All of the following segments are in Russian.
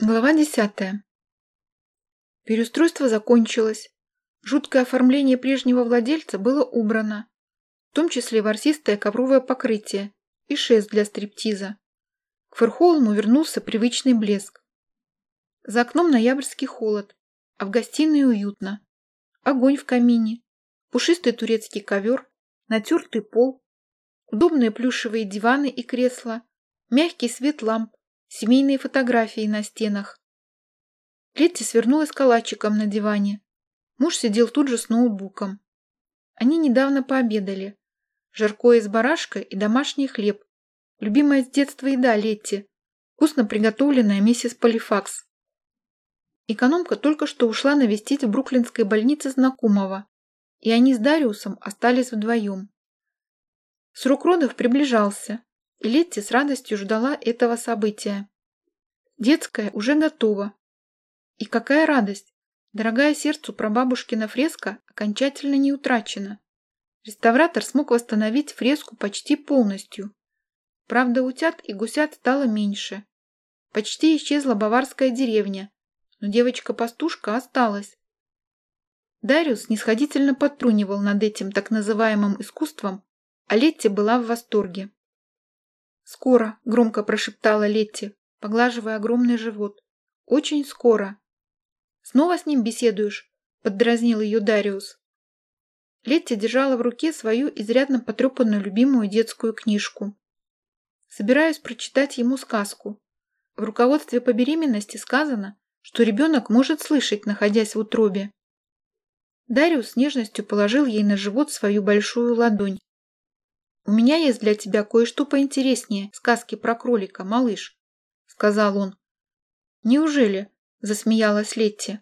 Глава десятая. Переустройство закончилось. Жуткое оформление прежнего владельца было убрано, в том числе ворсистое ковровое покрытие и шест для стриптиза. К Ферхолму вернулся привычный блеск. За окном ноябрьский холод, а в гостиной уютно. Огонь в камине, пушистый турецкий ковер, натертый пол, удобные плюшевые диваны и кресла, мягкий свет ламп, семейные фотографии на стенах. Летти свернулась калачиком на диване. Муж сидел тут же с ноутбуком. Они недавно пообедали. Жаркое из барашка и домашний хлеб. Любимая с детства еда Летти. Вкусно приготовленная миссис Полифакс. Экономка только что ушла навестить в бруклинской больнице знакомого, и они с Дариусом остались вдвоем. Срок родов приближался, и Летти с радостью ждала этого события. Детская уже готова. И какая радость! Дорогая сердцу прабабушкина фреска окончательно не утрачена. Реставратор смог восстановить фреску почти полностью. Правда, утят и гусят стало меньше. Почти исчезла баварская деревня, но девочка-пастушка осталась. Дариус снисходительно подтрунивал над этим так называемым искусством, а Летти была в восторге. «Скоро», — громко прошептала Летти, поглаживая огромный живот. «Очень скоро». «Снова с ним беседуешь?» — поддразнил ее Дариус. Летти держала в руке свою изрядно потрепанную любимую детскую книжку. Собираюсь прочитать ему сказку. В руководстве по беременности сказано, что ребенок может слышать, находясь в утробе. Дариус с нежностью положил ей на живот свою большую ладонь. «У меня есть для тебя кое-что поинтереснее сказки про кролика, малыш», — сказал он. «Неужели?» — засмеялась Летти.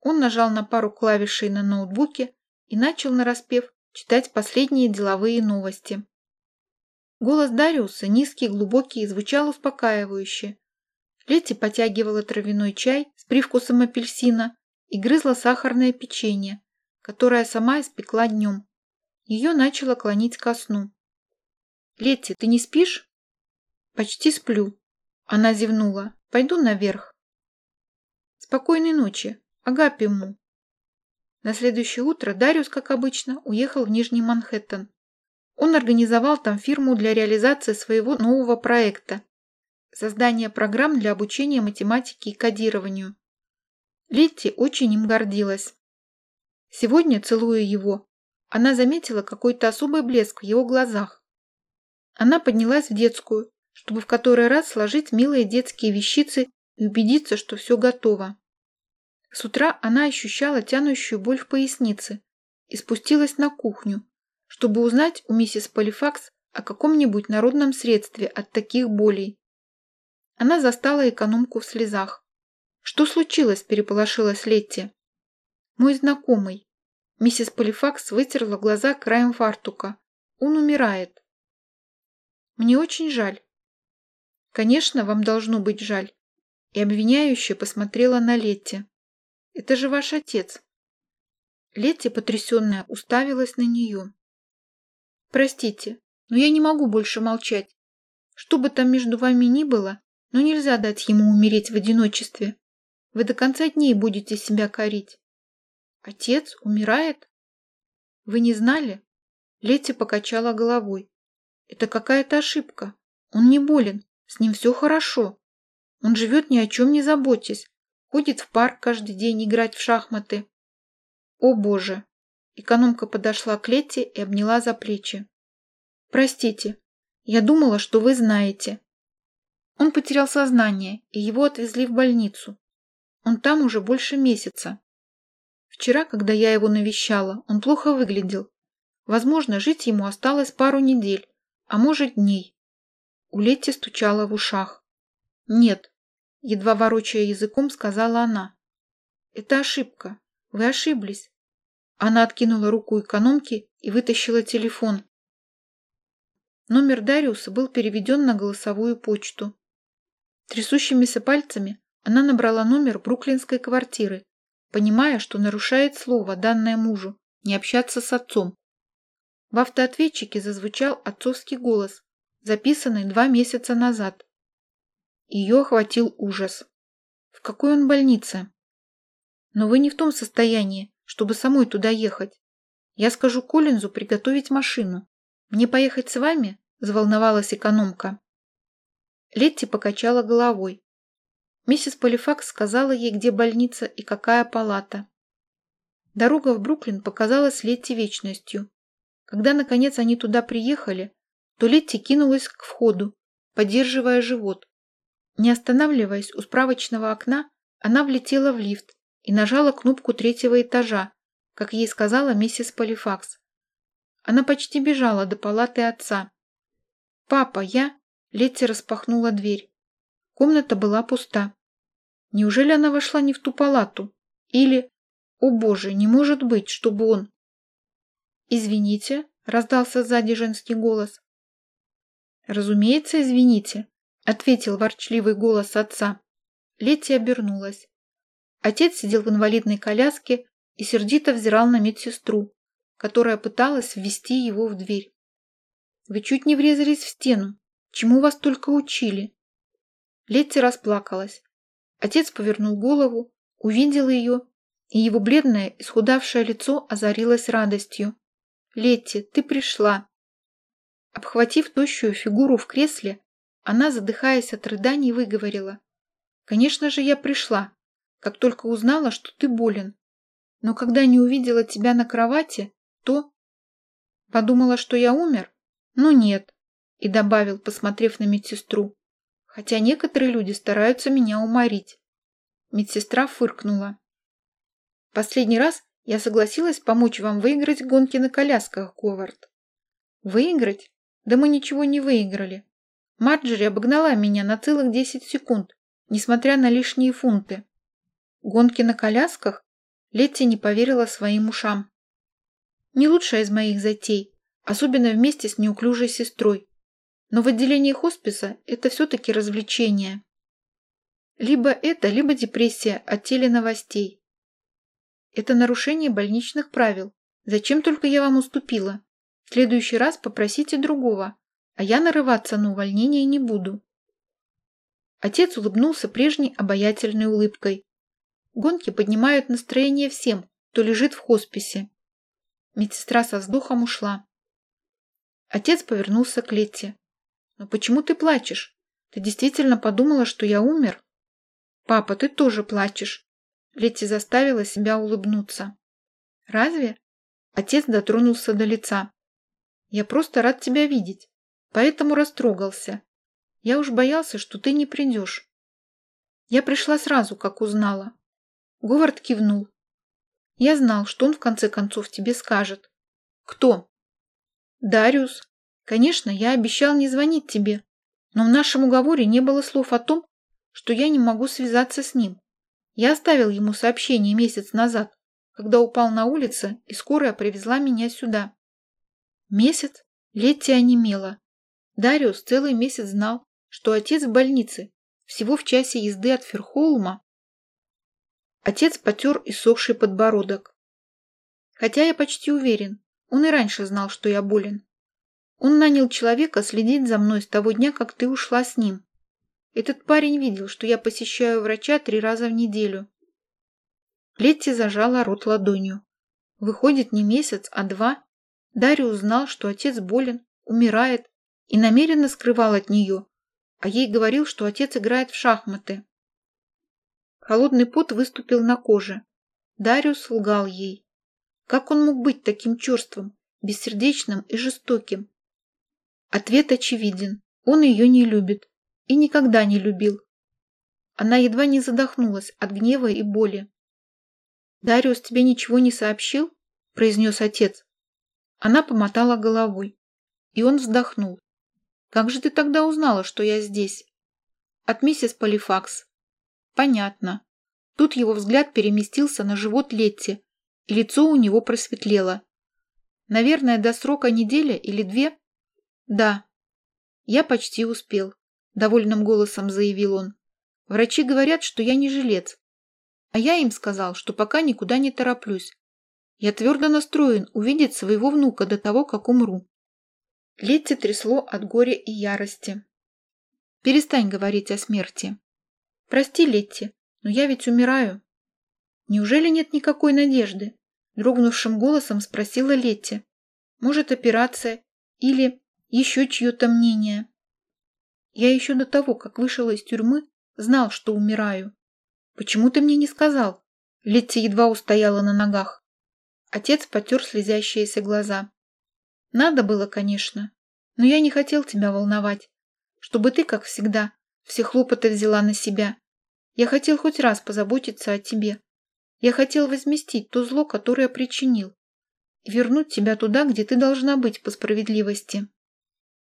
Он нажал на пару клавишей на ноутбуке и начал нараспев читать последние деловые новости. Голос Дариуса, низкий, глубокий, звучал успокаивающе. Летти потягивала травяной чай с привкусом апельсина и грызла сахарное печенье, которое сама испекла днем. Ее начало клонить ко сну. «Летти, ты не спишь?» «Почти сплю». Она зевнула. «Пойду наверх». «Спокойной ночи. Агапиму». На следующее утро Дариус, как обычно, уехал в Нижний Манхэттен. Он организовал там фирму для реализации своего нового проекта – создания программ для обучения математике и кодированию. Летти очень им гордилась. Сегодня, целуя его, она заметила какой-то особый блеск в его глазах. Она поднялась в детскую, чтобы в который раз сложить милые детские вещицы и убедиться, что все готово. С утра она ощущала тянущую боль в пояснице и спустилась на кухню, чтобы узнать у миссис Полифакс о каком-нибудь народном средстве от таких болей. Она застала экономку в слезах. «Что случилось?» – переполошилась Летти. «Мой знакомый». Миссис Полифакс вытерла глаза краем фартука. «Он умирает». Мне очень жаль. Конечно, вам должно быть жаль. И обвиняющая посмотрела на Летти. Это же ваш отец. Летти, потрясенная, уставилась на нее. Простите, но я не могу больше молчать. Что бы там между вами ни было, но нельзя дать ему умереть в одиночестве. Вы до конца дней будете себя корить. Отец умирает? Вы не знали? Летти покачала головой. Это какая-то ошибка. Он не болен, с ним все хорошо. Он живет ни о чем не заботясь, ходит в парк каждый день играть в шахматы. О боже! Экономка подошла к Летте и обняла за плечи. Простите, я думала, что вы знаете. Он потерял сознание, и его отвезли в больницу. Он там уже больше месяца. Вчера, когда я его навещала, он плохо выглядел. Возможно, жить ему осталось пару недель, а может дней. У Летти стучала в ушах. «Нет», — едва ворочая языком, сказала она. «Это ошибка. Вы ошиблись». Она откинула руку экономки и вытащила телефон. Номер Дариуса был переведен на голосовую почту. Трясущимися пальцами она набрала номер бруклинской квартиры, понимая, что нарушает слово, данное мужу, не общаться с отцом. В автоответчике зазвучал отцовский голос, записанный два месяца назад. Ее охватил ужас. В какой он больнице? Но вы не в том состоянии, чтобы самой туда ехать. Я скажу Коллинзу приготовить машину. Мне поехать с вами? Заволновалась экономка. Летти покачала головой. Миссис Полифакс сказала ей, где больница и какая палата. Дорога в Бруклин показалась Летти вечностью. Когда, наконец, они туда приехали, то Летти кинулась к входу, поддерживая живот. Не останавливаясь у справочного окна, она влетела в лифт и нажала кнопку третьего этажа, как ей сказала миссис Полифакс. Она почти бежала до палаты отца. «Папа, я...» Летти распахнула дверь. Комната была пуста. Неужели она вошла не в ту палату? Или... О боже, не может быть, чтобы он... «Извините», — раздался сзади женский голос. «Разумеется, извините», — ответил ворчливый голос отца. Летти обернулась. Отец сидел в инвалидной коляске и сердито взирал на медсестру, которая пыталась ввести его в дверь. «Вы чуть не врезались в стену. Чему вас только учили?» Летти расплакалась. Отец повернул голову, увидел ее, и его бледное, исхудавшее лицо озарилось радостью. «Летти, ты пришла!» Обхватив тощую фигуру в кресле, она, задыхаясь от рыданий, выговорила. «Конечно же, я пришла, как только узнала, что ты болен. Но когда не увидела тебя на кровати, то...» «Подумала, что я умер? Ну нет», и добавил, посмотрев на медсестру. «Хотя некоторые люди стараются меня уморить». Медсестра фыркнула. «Последний раз я согласилась помочь вам выиграть гонки на колясках, Говард». «Выиграть? Да мы ничего не выиграли. Марджери обогнала меня на целых 10 секунд, несмотря на лишние фунты. Гонки на колясках? Летти не поверила своим ушам. Не лучшая из моих затей, особенно вместе с неуклюжей сестрой. Но в отделении хосписа это все-таки развлечение. Либо это, либо депрессия от теленовостей. Это нарушение больничных правил. Зачем только я вам уступила? В следующий раз попросите другого, а я нарываться на увольнение не буду. Отец улыбнулся прежней обаятельной улыбкой. Гонки поднимают настроение всем, кто лежит в хосписе. Медсестра со вздохом ушла. Отец повернулся к Летте. «Но почему ты плачешь? Ты действительно подумала, что я умер?» «Папа, ты тоже плачешь». Летти заставила себя улыбнуться. «Разве?» Отец дотронулся до лица. «Я просто рад тебя видеть поэтому растрогался. Я уж боялся, что ты не придешь. Я пришла сразу, как узнала. Говард кивнул. Я знал, что он в конце концов тебе скажет. Кто? Дариус. Конечно, я обещал не звонить тебе, но в нашем уговоре не было слов о том, что я не могу связаться с ним. Я оставил ему сообщение месяц назад, когда упал на улице, и скорая привезла меня сюда. Месяц? Летти онемела. Дариус целый месяц знал, что отец в больнице, всего в часе езды от Ферхолма. Отец потер иссохший подбородок. Хотя я почти уверен, он и раньше знал, что я болен. Он нанял человека следить за мной с того дня, как ты ушла с ним. Этот парень видел, что я посещаю врача три раза в неделю. Летти зажала рот ладонью. Выходит, не месяц, а два. Дариус знал, что отец болен, умирает, и намеренно скрывал от нее, а ей говорил, что отец играет в шахматы. Холодный пот выступил на коже. Дариус лгал ей. Как он мог быть таким черствым, бессердечным и жестоким? Ответ очевиден. Он ее не любит и никогда не любил. Она едва не задохнулась от гнева и боли. «Дариус тебе ничего не сообщил?» – произнес отец. Она помотала головой, и он вздохнул. Как же ты тогда узнала, что я здесь? От миссис Полифакс. Понятно. Тут его взгляд переместился на живот Летти, и лицо у него просветлело. Наверное, до срока неделя или две? Да. Я почти успел, довольным голосом заявил он. Врачи говорят, что я не жилец. А я им сказал, что пока никуда не тороплюсь. Я твердо настроен увидеть своего внука до того, как умру. Летти трясло от горя и ярости. «Перестань говорить о смерти». «Прости, Летти, Но я ведь умираю. Неужели нет никакой надежды? Дрогнувшим голосом спросила Летти. Может, операция или еще чье-то мнение? Я еще до того, как вышел из тюрьмы, знал, что умираю. Почему ты мне не сказал? Летти едва устояла на ногах. Отец потер слезящиеся глаза. Надо было, конечно, но я не хотел тебя волновать, чтобы ты, как всегда, все хлопоты взяла на себя. Я хотел хоть раз позаботиться о тебе. Я хотел возместить то зло, которое причинил, и вернуть тебя туда, где ты должна быть по справедливости.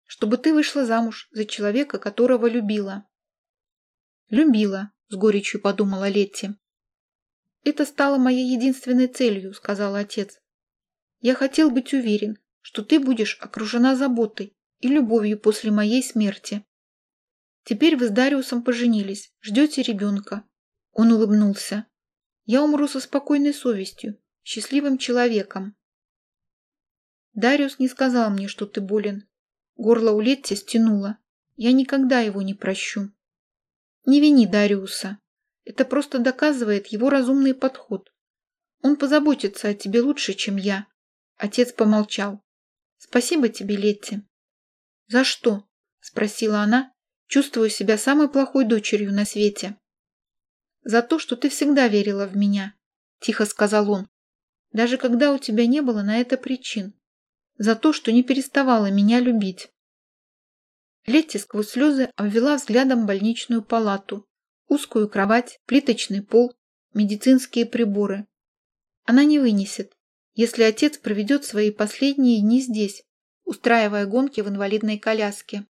Чтобы ты вышла замуж за человека, которого любила. Любила, с горечью подумала Летти. Это стало моей единственной целью, сказал отец. Я хотел быть уверен, что ты будешь окружена заботой и любовью после моей смерти. Теперь вы с Дариусом поженились, ждете ребенка. Он улыбнулся. Я умру со спокойной совестью, счастливым человеком. Дариус не сказал мне, что ты болен. Горло у Летти стянуло. Я никогда его не прощу. Не вини Дариуса. Это просто доказывает его разумный подход. Он позаботится о тебе лучше, чем я. Отец помолчал. Спасибо тебе, Летти. За что? Спросила она, чувствуя себя самой плохой дочерью на свете. «За то, что ты всегда верила в меня», – тихо сказал он, «даже когда у тебя не было на это причин. За то, что не переставала меня любить». Летти сквозь слезы обвела взглядом больничную палату, узкую кровать, плиточный пол, медицинские приборы. Она не вынесет, если отец проведет свои последние дни здесь, устраивая гонки в инвалидной коляске.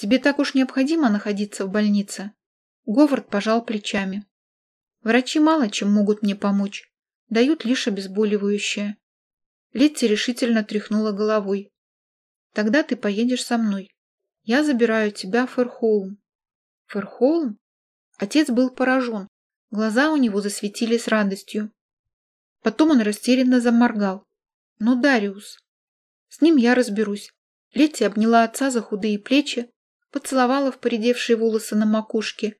Тебе так уж необходимо находиться в больнице?» Говард пожал плечами. «Врачи мало чем могут мне помочь. Дают лишь обезболивающее». Летти решительно тряхнула головой. «Тогда ты поедешь со мной. Я забираю тебя в Фэрхоум». «Фэрхоум?» Отец был поражен. Глаза у него засветились радостью. Потом он растерянно заморгал. «Но Дариус...» «С ним я разберусь». Летти обняла отца за худые плечи, поцеловала в поредевшие волосы на макушке.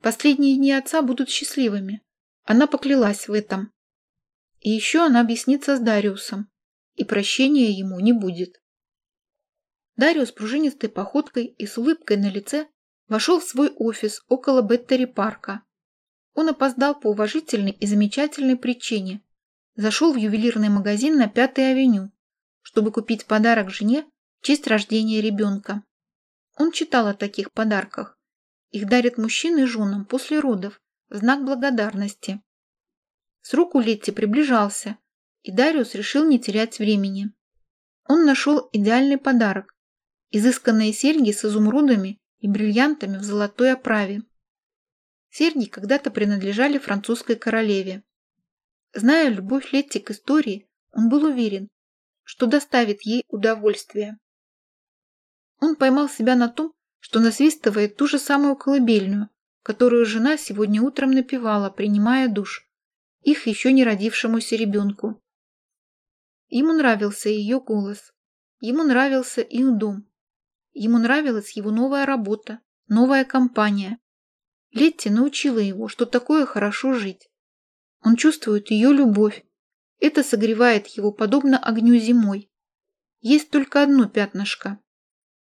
Последние дни отца будут счастливыми. Она поклялась в этом. И еще она объяснится с Дариусом, и прощения ему не будет. Дариус пружинистой походкой и с улыбкой на лице вошел в свой офис около Беттери-парка. Он опоздал по уважительной и замечательной причине. Зашел в ювелирный магазин на Пятой авеню, чтобы купить подарок жене в честь рождения ребенка. Он читал о таких подарках. Их дарят мужчины женам после родов, в знак благодарности. Срок у Летти приближался, и Дариус решил не терять времени. Он нашел идеальный подарок – изысканные серьги с изумрудами и бриллиантами в золотой оправе. Серьги когда-то принадлежали французской королеве. Зная любовь Летти к истории, он был уверен, что доставит ей удовольствие. Он поймал себя на том, что насвистывает ту же самую колыбельную, которую жена сегодня утром напевала, принимая душ, их еще не родившемуся ребенку. Ему нравился ее голос, ему нравился их дом, ему нравилась его новая работа, новая компания. Летти научила его, что такое хорошо жить. Он чувствует ее любовь. Это согревает его подобно огню зимой. Есть только одно пятнышко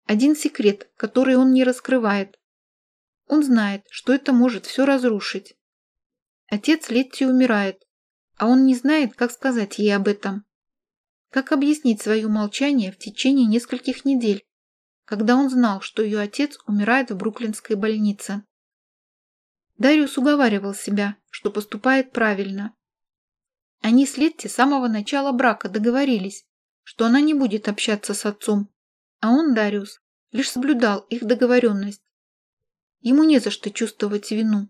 один секрет, который он не раскрывает. Он знает, что это может все разрушить. Отец Летти умирает, а он не знает, как сказать ей об этом. Как объяснить свое молчание в течение нескольких недель, когда он знал, что ее отец умирает в бруклинской больнице? Дариус уговаривал себя, что поступает правильно. Они с Летти с самого начала брака договорились, что она не будет общаться с отцом, а он, Дариус, лишь соблюдал их договоренность. Ему не за что чувствовать вину.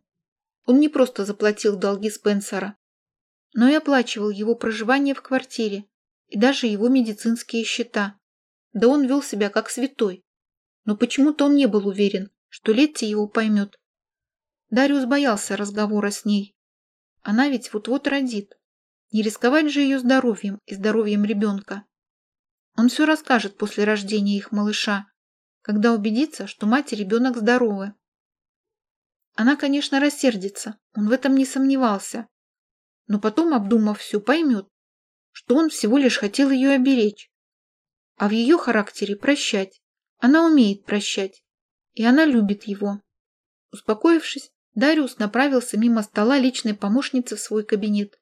Он не просто заплатил долги Спенсера, но и оплачивал его проживание в квартире и даже его медицинские счета. Да он вел себя как святой. Но почему-то он не был уверен, что Летти его поймет. Дариус боялся разговора с ней. Она ведь вот-вот родит. Не рисковать же ее здоровьем и здоровьем ребенка. Он все расскажет после рождения их малыша, когда убедится, что мать и ребенок здоровы. Она, конечно, рассердится, он в этом не сомневался. Но потом, обдумав все, поймет, что он всего лишь хотел ее оберечь. А в ее характере прощать. Она умеет прощать. И она любит его. Успокоившись, Дариус направился мимо стола личной помощницы в свой кабинет.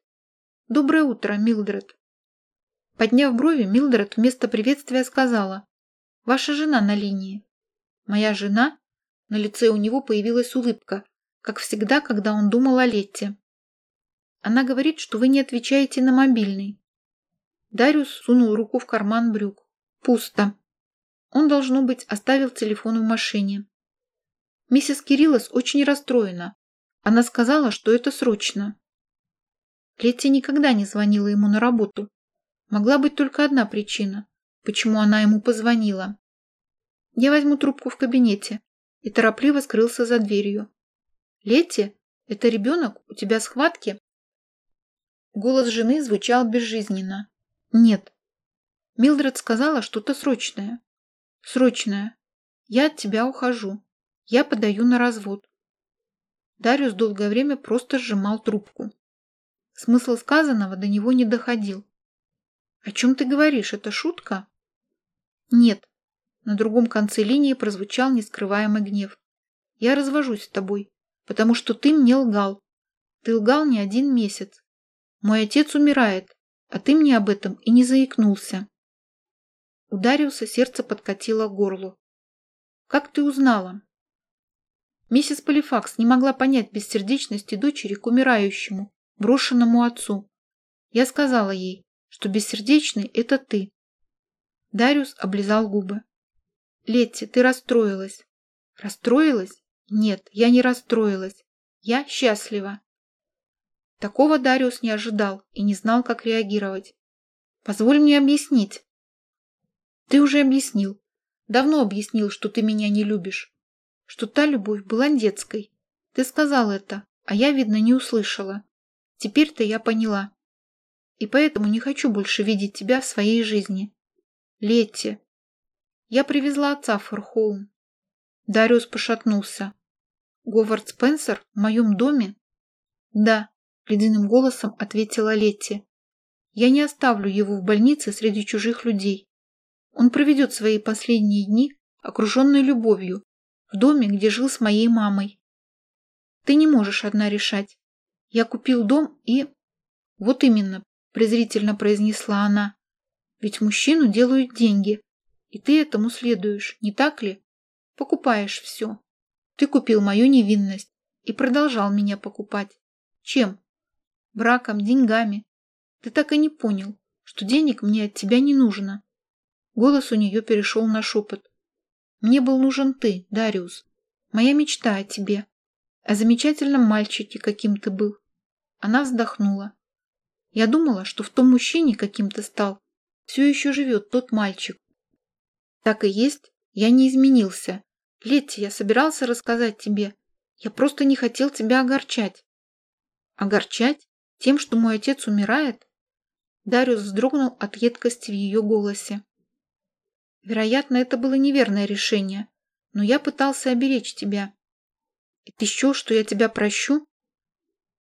«Доброе утро, Милдред». Подняв брови, Милдред вместо приветствия сказала «Ваша жена на линии». «Моя жена?» На лице у него появилась улыбка, как всегда, когда он думал о Летте. «Она говорит, что вы не отвечаете на мобильный». Дариус сунул руку в карман брюк. Пусто. Он, должно быть, оставил телефон в машине. Миссис Кириллос очень расстроена. Она сказала, что это срочно. Летти никогда не звонила ему на работу. Могла быть только одна причина, почему она ему позвонила. Я возьму трубку в кабинете и торопливо скрылся за дверью. Летти, это ребенок? У тебя схватки? Голос жены звучал безжизненно. Нет, Милдред сказала что-то срочное. Срочное. Я от тебя ухожу. Я подаю на развод. Дариус долгое время просто сжимал трубку. Смысл сказанного до него не доходил. «О чем ты говоришь? Это шутка?» «Нет». На другом конце линии прозвучал нескрываемый гнев. «Я развожусь с тобой, потому что ты мне лгал. Ты лгал не один месяц. Мой отец умирает, а ты мне об этом и не заикнулся. У Дариуса сердце подкатило к горлу. «Как ты узнала?» Миссис Полифакс не могла понять бессердечности дочери к умирающему, брошенному отцу. Я сказала ей, что бессердечный – это ты. Дариус облизал губы. «Летти, ты расстроилась». «Расстроилась? Нет, я не расстроилась. Я счастлива». Такого Дариус не ожидал и не знал, как реагировать. «Позволь мне объяснить». Ты уже объяснил. Давно объяснил, что ты меня не любишь. Что та любовь была детской. Ты сказал это, а я, видно, не услышала. Теперь-то я поняла. И поэтому не хочу больше видеть тебя в своей жизни. Летти. Я привезла отца в Форхоум. Дариус пошатнулся. Говард Спенсер в моем доме? Да, ледяным голосом ответила Летти. Я не оставлю его в больнице среди чужих людей. Он проведет свои последние дни, окруженный любовью, в доме, где жил с моей мамой. Ты не можешь одна решать. Я купил дом и... Вот именно, презрительно произнесла она. Ведь мужчину делают деньги, и ты этому следуешь, не так ли? Покупаешь все. Ты купил мою невинность и продолжал меня покупать. Чем? Браком, деньгами. Ты так и не понял, что денег мне от тебя не нужно. Голос у нее перешел на шепот. «Мне был нужен ты, Дариус. Моя мечта о тебе. О замечательном мальчике, каким ты был». Она вздохнула. «Я думала, что в том мужчине, каким ты стал, все еще живет тот мальчик. Так и есть, я не изменился. Летти, я собирался рассказать тебе. Я просто не хотел тебя огорчать». «Огорчать? Тем, что мой отец умирает?» Дариус вздрогнул от едкости в ее голосе. Вероятно, это было неверное решение, но я пытался оберечь тебя. Это еще, что я тебя прощу?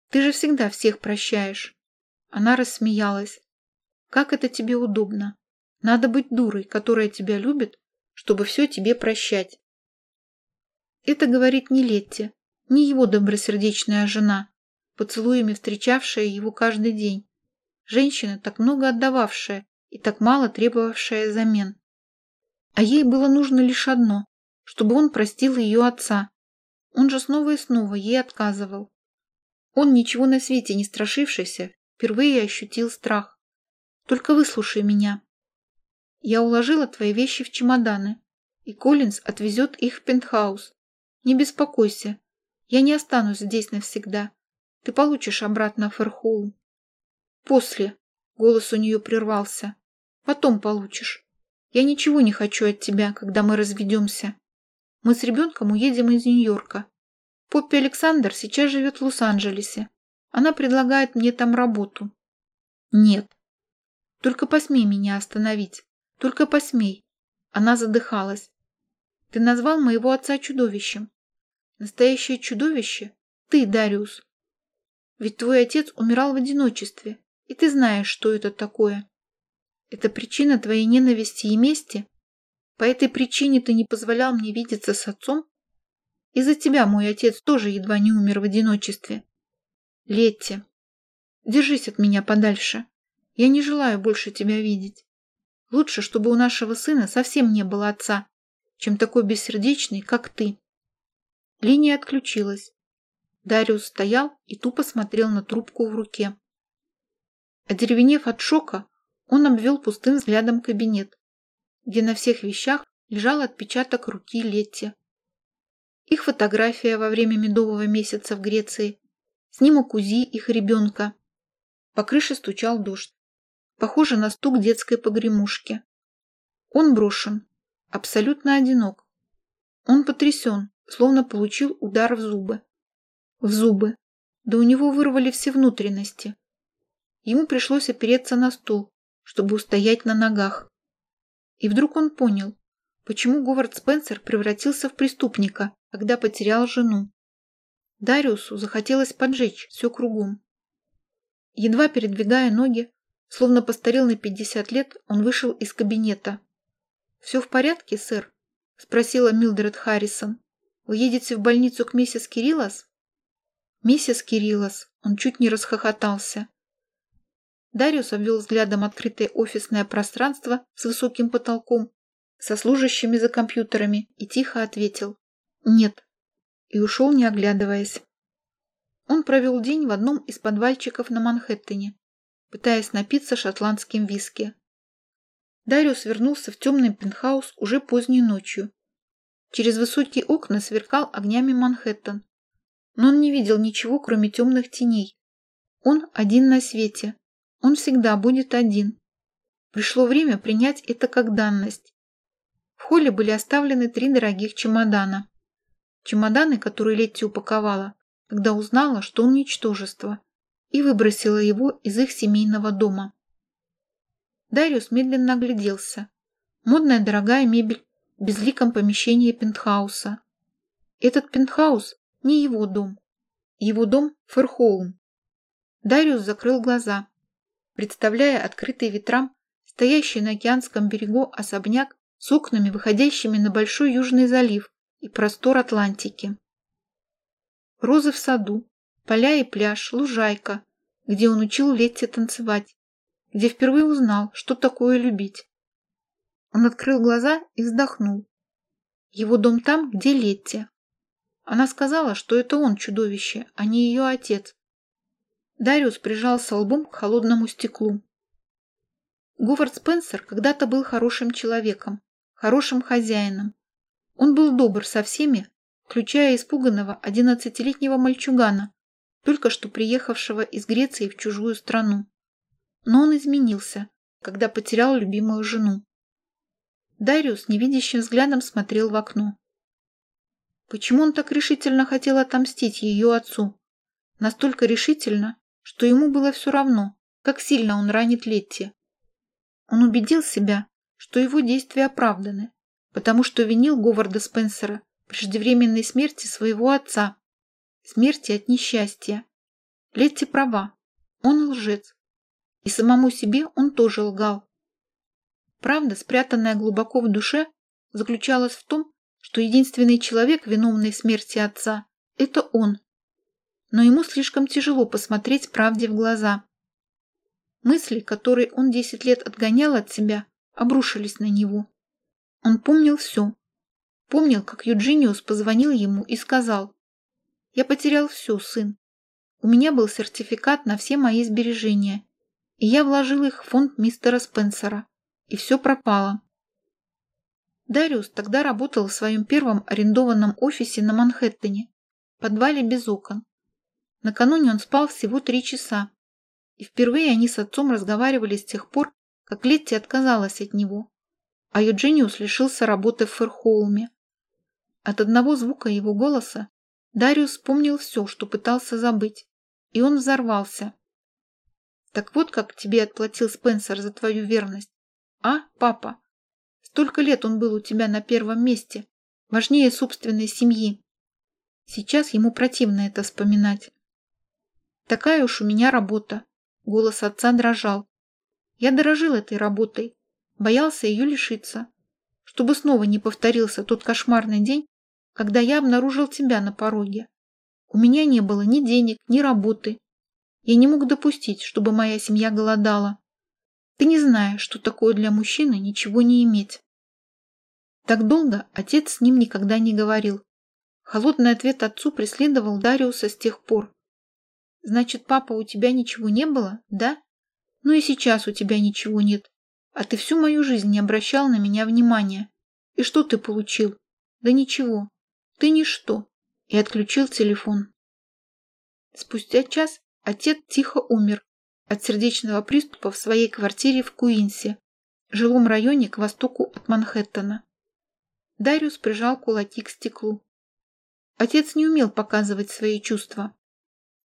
Ты же всегда всех прощаешь. Она рассмеялась. Как это тебе удобно. Надо быть дурой, которая тебя любит, чтобы все тебе прощать. Это говорит не Летти, не его добросердечная жена, поцелуями встречавшая его каждый день. Женщина, так много отдававшая и так мало требовавшая замен. А ей было нужно лишь одно, чтобы он простил ее отца. Он же снова и снова ей отказывал. Он, ничего на свете не страшившийся, впервые ощутил страх. Только выслушай меня. Я уложила твои вещи в чемоданы, и Коллинз отвезет их в пентхаус. Не беспокойся, я не останусь здесь навсегда. Ты получишь обратно Ферхоум. После. Голос у нее прервался. Потом получишь. Я ничего не хочу от тебя, когда мы разведемся. Мы с ребенком уедем из Нью-Йорка. Поппи Александр сейчас живет в Лос-Анджелесе. Она предлагает мне там работу. Нет. Только посмей меня остановить. Только посмей. Она задыхалась. Ты назвал моего отца чудовищем. Настоящее чудовище – ты, Дариус. Ведь твой отец умирал в одиночестве, и ты знаешь, что это такое. Это причина твоей ненависти и мести? По этой причине ты не позволял мне видеться с отцом? Из-за тебя мой отец тоже едва не умер в одиночестве. Летти, держись от меня подальше. Я не желаю больше тебя видеть. Лучше, чтобы у нашего сына совсем не было отца, чем такой бессердечный, как ты. Линия отключилась. Дариус стоял и тупо смотрел на трубку в руке. Одеревенев от шока, он обвел пустым взглядом кабинет, где на всех вещах лежал отпечаток руки Летти. Их фотография во время медового месяца в Греции, снимок УЗИ их ребенка. По крыше стучал дождь. Похоже на стук детской погремушки. Он брошен, абсолютно одинок. Он потрясен, словно получил удар в зубы. В зубы. Да у него вырвали все внутренности. Ему пришлось опереться на стул, чтобы устоять на ногах. И вдруг он понял, почему Говард Спенсер превратился в преступника, когда потерял жену. Дариусу захотелось поджечь все кругом. Едва передвигая ноги, словно постарел на пятьдесят лет, он вышел из кабинета. «Все в порядке, сэр?» – спросила Милдред Харрисон. «Вы едете в больницу к миссис Кириллос?» «Миссис Кириллос!» – он чуть не расхохотался. Дариус обвел взглядом открытое офисное пространство с высоким потолком, со служащими за компьютерами и тихо ответил «Нет» и ушел, не оглядываясь. Он провел день в одном из подвальчиков на Манхэттене, пытаясь напиться шотландским виски. Дариус вернулся в темный пентхаус уже поздней ночью. Через высокие окна сверкал огнями Манхэттен, но он не видел ничего, кроме темных теней. Он один на свете, он всегда будет один. Пришло время принять это как данность. В холле были оставлены три дорогих чемодана. Чемоданы, которые Летти упаковала, когда узнала, что он ничтожество, и выбросила его из их семейного дома. Дариус медленно огляделся. Модная дорогая мебель в безликом помещении пентхауса. Этот пентхаус не его дом. Его дом – Ферхоум. Дариус закрыл глаза представляя открытый ветрам стоящий на океанском берегу особняк с окнами, выходящими на Большой Южный залив и простор Атлантики. Розы в саду, поля и пляж, лужайка, где он учил Летти танцевать, где впервые узнал, что такое любить. Он открыл глаза и вздохнул. Его дом там, где Летти. Она сказала, что это он чудовище, а не ее отец, Дариус прижался лбом к холодному стеклу. Говард Спенсер когда-то был хорошим человеком, хорошим хозяином. Он был добр со всеми, включая испуганного одиннадцатилетнего мальчугана, только что приехавшего из Греции в чужую страну. Но он изменился, когда потерял любимую жену. Дариус невидящим взглядом смотрел в окно. Почему он так решительно хотел отомстить ее отцу? Настолько решительно, что ему было все равно, как сильно он ранит Летти. Он убедил себя, что его действия оправданы, потому что винил Говарда Спенсера преждевременной смерти своего отца, смерти от несчастья. Летти права, он лжец. И самому себе он тоже лгал. Правда, спрятанная глубоко в душе, заключалась в том, что единственный человек, виновный в смерти отца, это он, но ему слишком тяжело посмотреть правде в глаза. Мысли, которые он десять лет отгонял от себя, обрушились на него. Он помнил все. Помнил, как Юджиниус позвонил ему и сказал, «Я потерял все, сын. У меня был сертификат на все мои сбережения, и я вложил их в фонд мистера Спенсера, и все пропало». Дариус тогда работал в своем первом арендованном офисе на Манхэттене, подвале без окон. Накануне он спал всего три часа. И впервые они с отцом разговаривали с тех пор, как Летти отказалась от него, а Юджиниус лишился работы в Ферхоуме. От одного звука его голоса Дариус вспомнил все, что пытался забыть, и он взорвался. «Так вот как тебе отплатил Спенсер за твою верность. А, папа? Столько лет он был у тебя на первом месте, важнее собственной семьи. Сейчас ему противно это вспоминать. Такая уж у меня работа. Голос отца дрожал. Я дорожил этой работой, боялся ее лишиться, чтобы снова не повторился тот кошмарный день, когда я обнаружил тебя на пороге. У меня не было ни денег, ни работы. Я не мог допустить, чтобы моя семья голодала. Ты не знаешь, что такое для мужчины ничего не иметь. Так долго отец с ним никогда не говорил. Холодный ответ отцу преследовал Дариуса с тех пор. Значит, папа, у тебя ничего не было, да? Ну и сейчас у тебя ничего нет. А ты всю мою жизнь не обращал на меня внимания. И что ты получил? Да ничего. Ты ничто. И отключил телефон. Спустя час отец тихо умер от сердечного приступа в своей квартире в Куинсе, жилом районе к востоку от Манхэттена. Дариус прижал кулаки к стеклу. Отец не умел показывать свои чувства.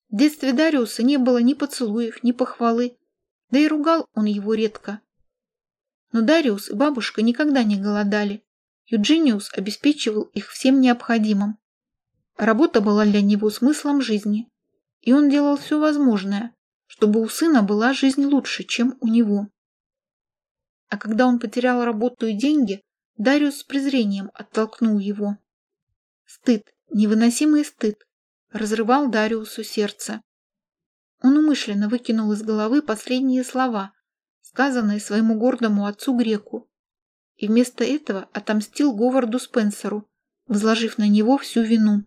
В детстве Дариуса не было ни поцелуев, ни похвалы, да и ругал он его редко. Но Дариус и бабушка никогда не голодали. Юджиниус обеспечивал их всем необходимым. Работа была для него смыслом жизни, и он делал все возможное, чтобы у сына была жизнь лучше, чем у него. А когда он потерял работу и деньги, Дариус с презрением оттолкнул его. Стыд, невыносимый стыд, разрывал Дариусу сердце. Он умышленно выкинул из головы последние слова, сказанные своему гордому отцу греку, и вместо этого отомстил Говарду Спенсеру, возложив на него всю вину.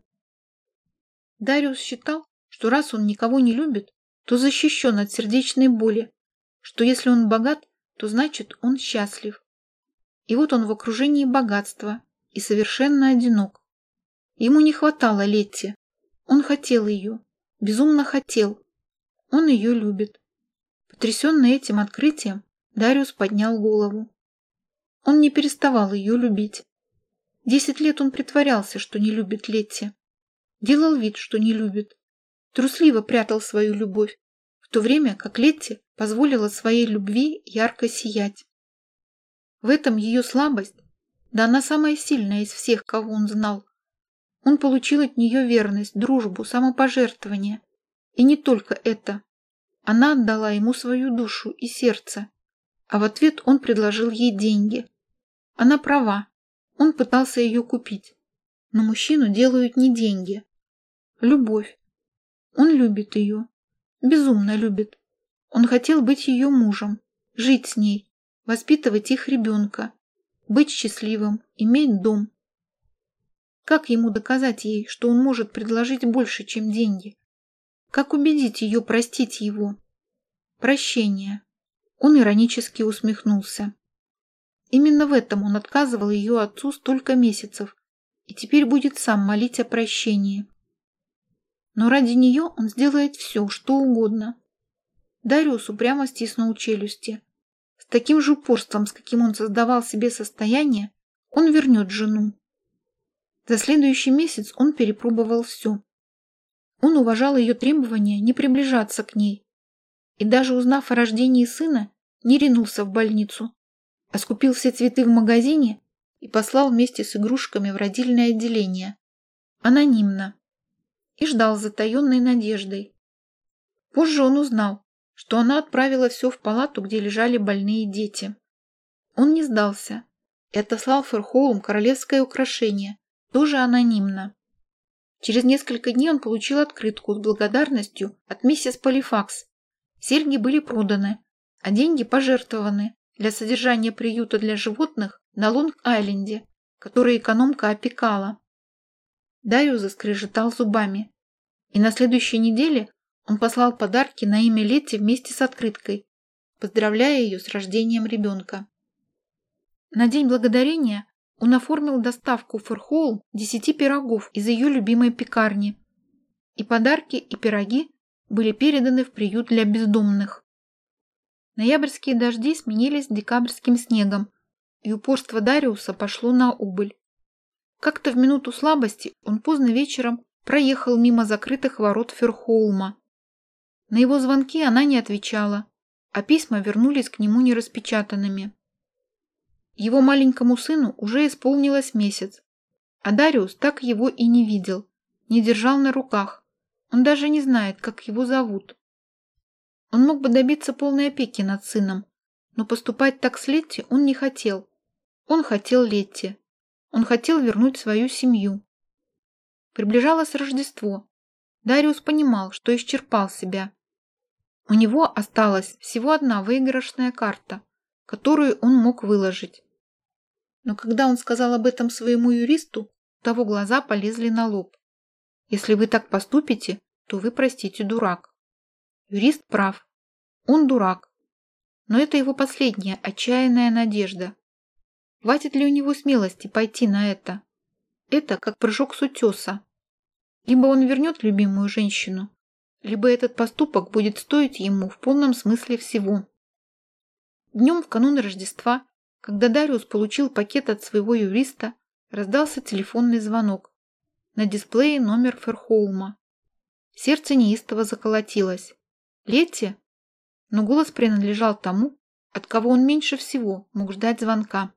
Дариус считал, что раз он никого не любит, то защищен от сердечной боли, что если он богат, то значит он счастлив. И вот он в окружении богатства и совершенно одинок. Ему не хватало Летти. Он хотел ее, безумно хотел. Он ее любит. Потрясенный этим открытием, Дариус поднял голову. Он не переставал ее любить. Десять лет он притворялся, что не любит Летти. Делал вид, что не любит. Трусливо прятал свою любовь, в то время как Летти позволила своей любви ярко сиять. В этом ее слабость, да она самая сильная из всех, кого он знал. Он получил от нее верность, дружбу, самопожертвование. И не только это. Она отдала ему свою душу и сердце, а в ответ он предложил ей деньги. Она права, он пытался ее купить. Но мужчину делают не деньги. Любовь. Он любит ее. Безумно любит. Он хотел быть ее мужем, жить с ней, воспитывать их ребенка, быть счастливым, иметь дом. Как ему доказать ей, что он может предложить больше, чем деньги? Как убедить ее простить его? Прощение. Он иронически усмехнулся. Именно в этом он отказывал ее отцу столько месяцев и теперь будет сам молить о прощении. Но ради нее он сделает все, что угодно. Дариус упрямо стиснул челюсти. С таким же упорством, с каким он создавал себе состояние, он вернет жену. За следующий месяц он перепробовал все. Он уважал ее требования не приближаться к ней. И даже узнав о рождении сына, не ринулся в больницу, а скупил все цветы в магазине и послал вместе с игрушками в родильное отделение. Анонимно. И ждал затаенной надеждой. Позже он узнал, что она отправила все в палату, где лежали больные дети. Он не сдался и отослал Ферхолм королевское украшение, тоже анонимно. Через несколько дней он получил открытку с благодарностью от миссис Полифакс. Серьги были проданы, а деньги пожертвованы для содержания приюта для животных на Лонг-Айленде, который экономка опекала. Даю заскрежетал зубами. И на следующей неделе он послал подарки на имя Летти вместе с открыткой, поздравляя ее с рождением ребенка. На День Благодарения он оформил доставку в Ферхолл десяти пирогов из ее любимой пекарни. И подарки, и пироги были переданы в приют для бездомных. Ноябрьские дожди сменились декабрьским снегом, и упорство Дариуса пошло на убыль. Как-то в минуту слабости он поздно вечером проехал мимо закрытых ворот Ферхолма. На его звонки она не отвечала, а письма вернулись к нему нераспечатанными. Его маленькому сыну уже исполнилось месяц, а Дариус так его и не видел, не держал на руках. Он даже не знает, как его зовут. Он мог бы добиться полной опеки над сыном, но поступать так с Летти он не хотел. Он хотел Летти. Он хотел вернуть свою семью. Приближалось Рождество. Дариус понимал, что исчерпал себя. У него осталась всего одна выигрышная карта, которую он мог выложить. Но когда он сказал об этом своему юристу, того глаза полезли на лоб. Если вы так поступите, то вы, простите, дурак. Юрист прав. Он дурак. Но это его последняя отчаянная надежда. Хватит ли у него смелости пойти на это? Это как прыжок с утеса. Либо он вернет любимую женщину, либо этот поступок будет стоить ему в полном смысле всего. Днем в канун Рождества, когда Дариус получил пакет от своего юриста, раздался телефонный звонок. На дисплее номер Ферхолма. Сердце неистово заколотилось. Летти? Но голос принадлежал тому, от кого он меньше всего мог ждать звонка.